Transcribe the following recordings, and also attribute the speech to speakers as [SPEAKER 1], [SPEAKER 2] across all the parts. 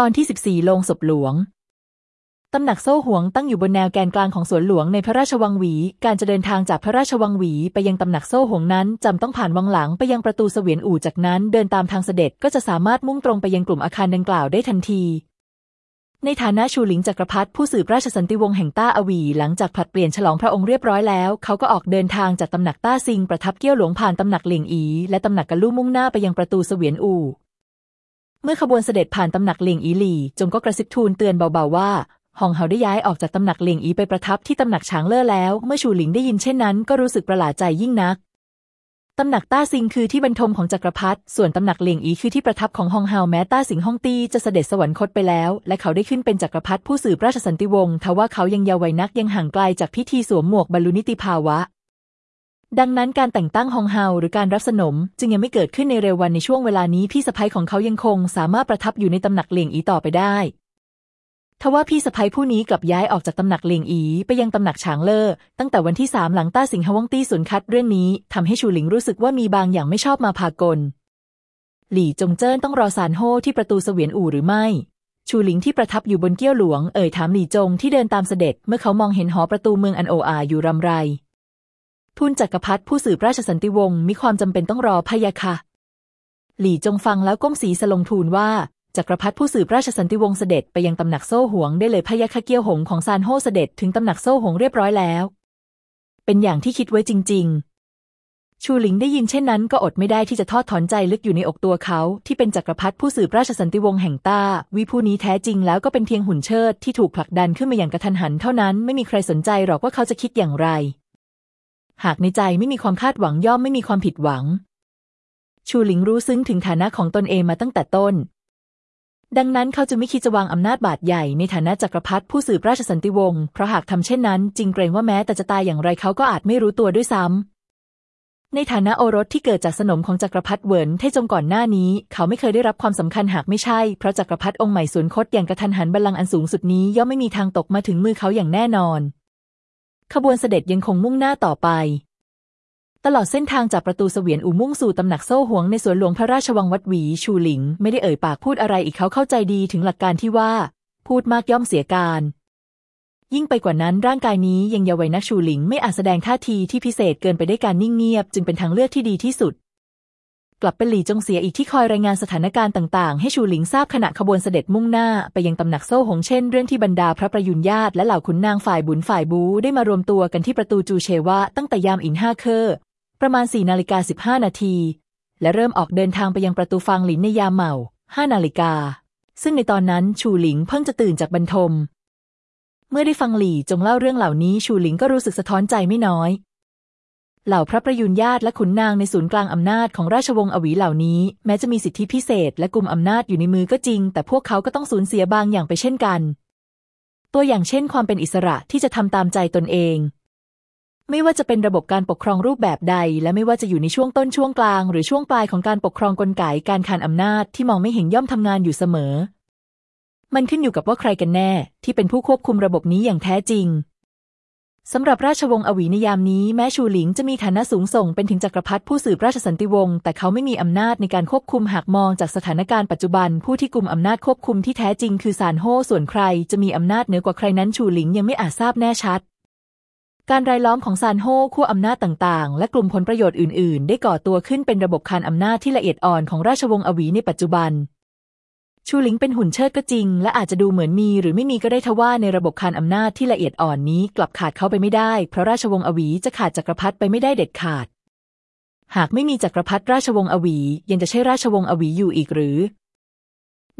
[SPEAKER 1] ตอนที่ 14 โลงศพหลวง ตำหนักโซ่หวงตั้งอยู่บนแนวแกนกลางของสวนหลวงในพระราชวังหวี การจะเดินทางจากพระราชวังหวี ไปยังตำหนักโซ่หวงนั้นจำต้องผ่านวังหลังไปยังประตูเสวียนอู่จากนั้นเดินตามทางเสด็จก็จะสามารถมุ่งตรงไปยังกลุ่มอาคารดังกล่าวได้ทันทีในฐานะชูหลิงจักรพรรดิผู้สืบราชสันติวงศ์แห่งต้าอวี หลังจากผัดเปลี่ยนฉลองพระองค์เรียบร้อยแล้ว เขาก็ออกเดินทางจากตำหนักต้าซิงประทับเกี้ยวหลวงผ่านตำหนักเหลียงอี และตำหนักกะลู่มุ่งหน้าไปยังประตูเสวียนอู่ เมื่อขบวนเสด็จผ่านตำหนักเลียงอีหลี่จงก็กระซิบทูลเตือนเบาๆว่าฮองเฮาได้ย้ายออกจากตำหนักเลียงอีไปประทับที่ตำหนักช้างเล่อแล้ว เมื่อชูหลิงได้ยินเช่นนั้น ก็รู้สึกประหลาดใจยิ่งนักตำหนักต้าซิงคือที่บรรทมของจักรพรรดิ ส่วนตำหนักเลียงอีคือที่ประทับของฮองเฮาแม้ต้าสิงฮ่องตีจะเสด็จสวรรคตไปแล้ว และเขาได้ขึ้นเป็นจักรพรรดิผู้สืบราชสันติวงศ์ทว่าเขายังเยาว์วัยนักยังห่างไกลจากพิธีสวมหมวกบรรลุนิติภาวะ ดังนั้นการแต่งตั้งฮองเฮาหรือการรับสนม จึงยังไม่เกิดขึ้นในเร็ววันในช่วงเวลานี้พี่สะพ้ยของเขายังคงสามารถประทับอยู่ในตำหนักเหลียงอีต่อไปได้ทว่าพี่สะพ้ยผู้นี้กลับย้ายออกจากตำหนักเหลียงอีไปยังตำหนักฉางเล่อตั้งแต่วันที่สามหลังต้าสิงหวงตี้สุนคัดเรื่องนี้ทำให้ชูหลิงรู้สึกว่ามีบางอย่างไม่ชอบมาพากล หลี่จงเจิ้นต้องรอสารโฮที่ประตูเสวียนอู่หรือไม่ ชูหลิงที่ประทับอยู่บนเกี้ยวหลวงเอ่ยถามหลี่จงที่เดินตามเสด็จเมื่อเขามองเห็นหอประตูเมืองอันโออาอยู่รำไร ทูลจักรพรรดิผู้สืบราชสันติวงศ์มีความจำเป็นต้องรอพยาค่ะ หลี่จงฟังแล้วก้มศีสลงทูลว่าจักรพรรดิผู้สืบราชสันติวงศ์เสด็จไปยังตำหนักโซ่หวงได้เลยพยาค่ะเกี้ยวหงของซานโฮเสด็จถึงตำหนักโซ่หงเรียบร้อยแล้ว เป็นอย่างที่คิดไว้จริง ๆชูหลิงได้ยินเช่นนั้นก็อดไม่ได้ที่จะทอดถอนใจลึกอยู่ในอกตัวเขา ที่เป็นจักรพรรดิผู้สืบราชสันติวงศ์แห่งต้าวิผู้นี้แท้จริงแล้วก็เป็นเพียงหุ่นเชิดที่ถูกผลักดันขึ้นมาอย่างกระทันหันเท่านั้นไม่มีใครสนใจหรอกว่าเขาจะคิดอย่างไร หากในใจไม่มีความคาดหวังย่อมไม่มีความผิดหวัง ชูหลิงรู้ซึ้งถึงฐานะของตนเองมาตั้งแต่ต้น ดังนั้นเขาจะไม่คิดจะวางอำนาจบาดใหญ่ในฐานะจักรพรรดิผู้สืบราชสันติวงศ์เพราะหากทำเช่นนั้นจริงเกรงว่าแม้แต่จะตายอย่างไรเขาก็อาจไม่รู้ตัวด้วยซ้ำในฐานะโอรสที่เกิดจากสนมของจักรพรรดิเหวินเทจงก่อนหน้านี้ เขาไม่เคยได้รับความสำคัญหากไม่ใช่ เพราะจักรพรรดิองค์ใหม่สวนคตอย่างกระทันหันบัลลังก์อันสูงสุดนี้ย่อมไม่มีทางตกมาถึงมือเขาอย่างแน่นอน ขบวนเสด็จยังคงมุ่งหน้าต่อไป ตลอดเส้นทางจากประตูเสวียนอู่มุ่งสู่ตำหนักโซ่หวงในสวนหลวงพระราชวังวัดหวีชูหลิง ไม่ได้เอ่ยปากพูดอะไรอีกเขาเข้าใจดีถึงหลักการที่ว่า พูดมากย่อมเสียการ ยิ่งไปกว่านั้นร่างกายนี้ยังเยาว์วัยนักชูหลิงไม่อาจแสดงท่าทีที่พิเศษเกินไปได้การนิ่งเงียบ จึงเป็นทางเลือกที่ดีที่สุด กลับเป็นหลี่จงเสียอีกที่คอยรายงานสถานการณ์ต่างๆ ให้ชูหลิงทราบขณะขบวนเสด็จมุ่งหน้าไปยังตำหนักโซ่หงเช่น เรื่องที่บรรดาพระประยุนญาติและเหล่าขุนนางฝ่ายบุญฝ่ายบูได้มารวมตัวกันที่ประตูจูเชวะตั้งแต่ยามอินห้าเคอประมาณ4นาฬิกา15 นาที และเริ่มออกเดินทางไปยังประตูฟางหลินในยามเหมา5นาฬิกา ซึ่งในตอนนั้นชูหลิงเพิ่งจะตื่นจากบรรทม เมื่อได้ฟังหลี่จงเล่าเรื่องเหล่านี้ ชูหลิงก็รู้สึกสะท้อนใจไม่น้อย เหล่าพระประยุนญาติและขุนนางในศูนย์กลางอำนาจของราชวงศ์อวีเหล่านี้ แม้จะมีสิทธิพิเศษและกลุ่มอำนาจอยู่ในมือก็จริง แต่พวกเขาก็ต้องสูญเสียบางอย่างไปเช่นกัน ตัวอย่างเช่น ความเป็นอิสระที่จะทำตามใจตนเอง ไม่ว่าจะเป็นระบบการปกครองรูปแบบใด และไม่ว่าจะอยู่ในช่วงต้นช่วงกลาง หรือช่วงปลายของการปกครองกลไกการขานอำนาจที่มองไม่เห็นย่อมทำงานอยู่เสมอ มันขึ้นอยู่กับว่าใครกันแน่ ที่เป็นผู้ควบคุมระบบนี้อย่างแท้จริง สำหรับราชวงศ์อวีในยามนี้แม้ชูหลิงจะมีฐานะสูงส่งเป็นถึงจักรพรรดิผู้สืบราชสันติวงศ์แต่เขาไม่มีอำนาจในการควบคุมหากมองจากสถานการณ์ปัจจุบัน ผู้ที่กลุ่มอำนาจควบคุมที่แท้จริงคือซานโฮส่วนใครจะมีอำนาจเหนือกว่าใครนั้นชูหลิงยังไม่อาจทราบแน่ชัด การรายล้อมของซานโฮขั้วอำนาจต่างๆ และกลุ่มผลประโยชน์อื่น ๆ ได้ก่อตัวขึ้นเป็นระบบคานอำนาจที่ละเอียดอ่อนของราชวงศ์อวีในปัจจุบัน ชูหลิงเป็นหุ่นเชิดก็จริง และอาจจะดูเหมือนมีหรือไม่มีก็ได้ทว่าในระบบคานอำนาจที่ละเอียดอ่อนนี้กลับขาดเขาไปไม่ได้ เพราะราชวงศ์อวีจะขาดจักรพรรดิไปไม่ได้เด็ดขาด หากไม่มีจักรพรรดิราชวงศ์อวี ยังจะใช่ราชวงศ์อวีอยู่อีกหรือ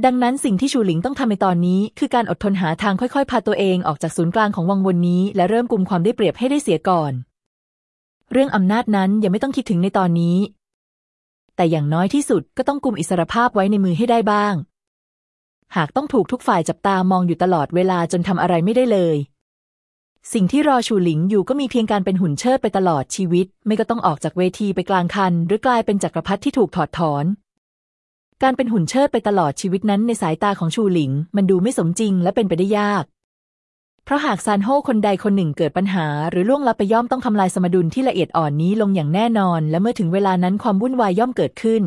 [SPEAKER 1] ดังนั้นสิ่งที่ชูหลิงต้องทำในตอนนี้ คือการอดทนหาทางค่อยๆ พาตัวเองออกจากศูนย์กลางของวังวนนี้ และเริ่มกลุ่มความได้เปรียบให้ได้เสียก่อน เรื่องอำนาจนั้นยังไม่ต้องคิดถึงในตอนนี้ แต่อย่างน้อยที่สุดก็ต้องกลุ่มอิสรภาพไว้ในมือให้ได้บ้าง หากต้องถูกทุกฝ่ายจับตามองอยู่ตลอดเวลาจนทำอะไรไม่ได้เลย สิ่งที่รอชูหลิงอยู่ก็มีเพียงการเป็นหุ่นเชิดไปตลอดชีวิต ไม่ก็ต้องออกจากเวทีไปกลางคัน หรือกลายเป็นจักรพรรดิที่ถูกถอดถอน การเป็นหุ่นเชิดไปตลอดชีวิตนั้นในสายตาของชูหลิง มันดูไม่สมจริงและเป็นไปได้ยาก เพราะหากซานโฮคนใดคนหนึ่งเกิดปัญหา หรือล่วงลับไปย่อมต้องทำลายสมดุลที่ละเอียดอ่อนนี้ลงอย่างแน่นอน และเมื่อถึงเวลานั้นความวุ่นวายย่อมเกิดขึ้น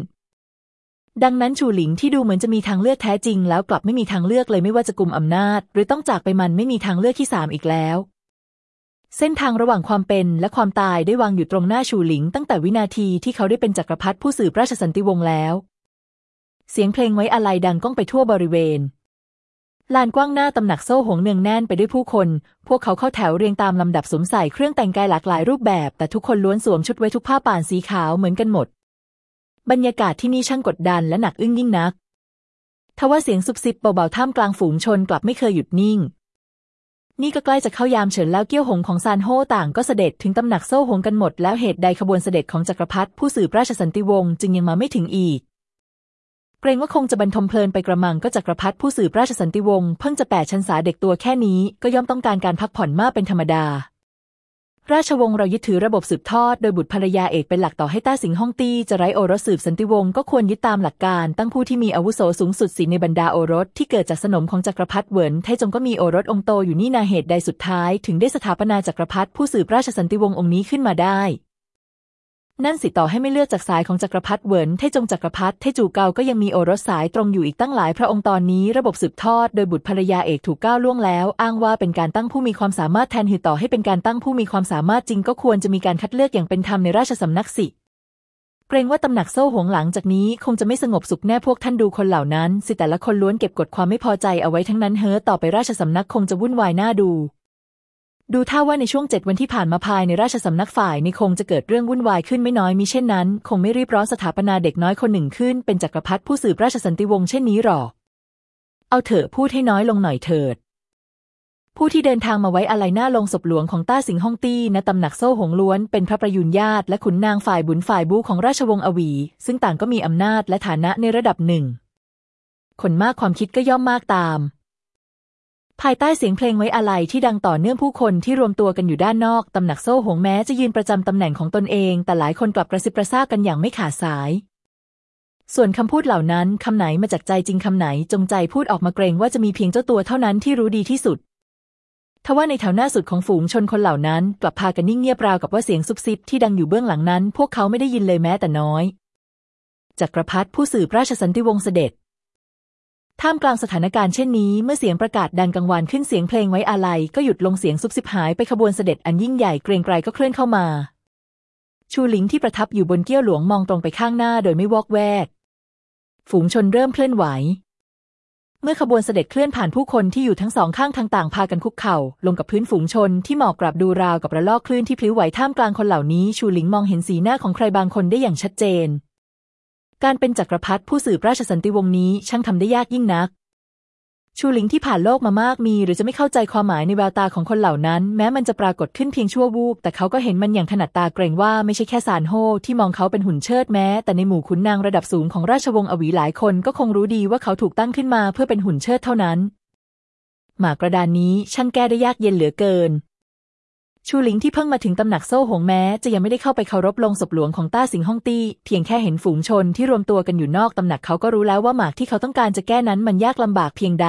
[SPEAKER 1] ดังนั้นชูหลิงที่ดูเหมือนจะมีทางเลือกแท้จริง แล้วกลับไม่มีทางเลือกเลยไม่ว่าจะกลุ่มอำนาจ หรือต้องจากไปมันไม่มีทางเลือกที่สามอีกแล้ว เส้นทางระหว่างความเป็นและความตายได้วางอยู่ตรงหน้าชูหลิง ตั้งแต่วินาทีที่เขาได้เป็นจักรพรรดิผู้สืบราชสันติวงศ์แล้ว เสียงเพลงไว้อาลัยดังก้องไปทั่วบริเวณลานกว้างหน้าตำหนักโซ่หงเนืองแน่นไปด้วยผู้คน พวกเขาเข้าแถวเรียงตามลำดับสวมใส่เครื่องแต่งกายหลากหลายรูปแบบ แต่ทุกคนล้วนสวมชุดไว้ทุกผ้าป่านสีขาวเหมือนกันหมด บรรยากาศที่นี่ช่างกดดันและหนักอึ้งยิ่งนัก ทว่าเสียงซุบซิบเบาๆท่ามกลางฝูงชนกลับไม่เคยหยุดนิ่ง นี่ก็ใกล้จะเข้ายามเฉินแล้วเกี้ยวหงของซานโฮต่างก็เสด็จถึงตำหนักโซ่หงกันหมด แล้วเหตุใดขบวนเสด็จของจักรพรรดิผู้สืบราชสันติวงศ์จึงยังมาไม่ถึงอีก เกรงว่าคงจะบรรทมเพลินไปกระมังก็จักรพรรดิผู้สืบราชสันติวงศ์เพิ่งจะแปดชันษาเด็กตัวแค่นี้ก็ย่อมต้องการการพักผ่อนมากเป็นธรรมดา ราชวงศ์เรายึดถือระบบสืบทอดโดยบุตรภรรยาเอกเป็นหลักต่อให้ต้าสิงห้องตี้จะไร้โอรสสืบสันติวงศ์ก็ควรยึดตามหลักการ ตั้งผู้ที่มีอาวุโสสูงสุดสีในบรรดาโอรส ที่เกิดจากสนมของจักรพรรดิเหวินไทจงก็มีโอรสองโตอยู่นี่นาเหตุใดสุดท้าย ถึงได้สถาปนาจักรพรรดิผู้สืบราชสันติวงศ์องค์นี้ขึ้นมาได้ นั่นสิต่อให้ไม่เลือกจากสายของจักรพรรดิเหวินเทจงจักรพรรดิเทจูเกาก็ยังมีโอรสสายตรงอยู่อีกตั้งหลายพระองค์ตอนนี้ระบบสืบทอดโดยบุตรภรรยาเอกถูกก้าวล่วงแล้ว อ้างว่าเป็นการตั้งผู้มีความสามารถแทนหือต่อให้เป็นการตั้งผู้มีความสามารถจริงก็ควรจะมีการคัดเลือกอย่างเป็นธรรมในราชสำนักสิเกรงว่าตำหนักโซ่หวงหลังจากนี้คงจะไม่สงบสุขแน่พวกท่านดูคนเหล่านั้น สิแต่ละคนล้วนเก็บกดความไม่พอใจเอาไว้ทั้งนั้นเฮ้อต่อไปราชสำนักคงจะวุ่นวายน่าดู ดูท่าว่าในช่วงเจ็ดวันที่ผ่านมาภายในราชสำนักฝ่ายในคงจะเกิดเรื่องวุ่นวายขึ้นไม่น้อยมิเช่นนั้น คงไม่รีบร้อนสถาปนาเด็กน้อยคนหนึ่งขึ้นเป็นจักรพรรดิผู้สืบราชสันติวงศ์เช่นนี้หรอก เอาเถอะพูดให้น้อยลงหน่อยเถิด ผู้ที่เดินทางมาไว้อะไรหน้าลงศพหลวงของต้าสิงห้องตี้ณตำหนักโซ่หงล้วน เป็นพระประยุนญาติและขุนนางฝ่ายบุญฝ่ายบูของราชวงศ์อวี ซึ่งต่างก็มีอำนาจและฐานะในระดับหนึ่งคนมากความคิดก็ย่อมมากตาม ภายใต้เสียงเพลงไว้อาลัยที่ดังต่อเนื่องผู้คนที่รวมตัวกันอยู่ด้านนอก ตำหนักโซ่หงแม้จะยืนประจำตำแหน่งของตนเอง แต่หลายคนกลับกระซิบกระซาบกันอย่างไม่ขาดสาย ส่วนคำพูดเหล่านั้นคำไหนมาจากใจจริงคำไหนจงใจพูดออกมาเกรงว่าจะมีเพียงเจ้าตัวเท่านั้นที่รู้ดีที่สุดทว่าในแถวหน้าสุดของฝูงชนคนเหล่านั้นกลับพากันนิ่งเงียบราวกับว่าเสียงซุบซิบที่ดังอยู่เบื้องหลังนั้น พวกเขาไม่ได้ยินเลยแม้แต่น้อยจักรพรรดิผู้สืบราชสันติวงศ์เสด็จ ท่ามกลางสถานการณ์เช่นนี้ เมื่อเสียงประกาศดังกังวานขึ้นเสียงเพลงไว้อาลัย ก็หยุดลงเสียงซุบซิบหายไปขบวนเสด็จอันยิ่งใหญ่เกรงไกรก็เคลื่อนเข้ามา ชูหลิงที่ประทับอยู่บนเกี้ยวหลวงมองตรงไปข้างหน้าโดยไม่วอกแวก ฝูงชนเริ่มเคลื่อนไหว เมื่อขบวนเสด็จเคลื่อนผ่านผู้คนที่อยู่ทั้งสองข้างทางต่างพากันคุกเข่า ลงกับพื้นฝูงชนที่หมอบกราบดูราวกับระลอกคลื่นที่พลิ้วไหวท่ามกลางคนเหล่านี้ ชูหลิงมองเห็นสีหน้าของใครบางคนได้อย่างชัดเจน การเป็นจักรพรรดิผู้สืบราชสันติวงศ์นี้ช่างทำได้ยากยิ่งนัก ชูหลิงที่ผ่านโลกมามากมี หรือจะไม่เข้าใจความหมายในแววตาของคนเหล่านั้น แม้มันจะปรากฏขึ้นเพียงชั่ววูบ แต่เขาก็เห็นมันอย่างถนัดตาเกรงว่าไม่ใช่แค่ซานโฮที่มองเขาเป็นหุ่นเชิดแม้ แต่ในหมู่ขุนนางระดับสูงของราชวงศ์อวีหลายคนก็คงรู้ดีว่าเขาถูกตั้งขึ้นมาเพื่อเป็นหุ่นเชิดเท่านั้นหมากกระดานนี้ช่างแก้ได้ยากเย็นเหลือเกิน ชูหลิงที่เพิ่งมาถึงตำหนักโซ่หงแม้ จะยังไม่ได้เข้าไปเคารพลงศพหลวงของต้าสิงห้องตี้ เพียงแค่เห็นฝูงชนที่รวมตัวกันอยู่นอกตำหนักเขาก็รู้แล้วว่าหมากที่เขาต้องการจะแก้นั้นมันยากลำบากเพียงใด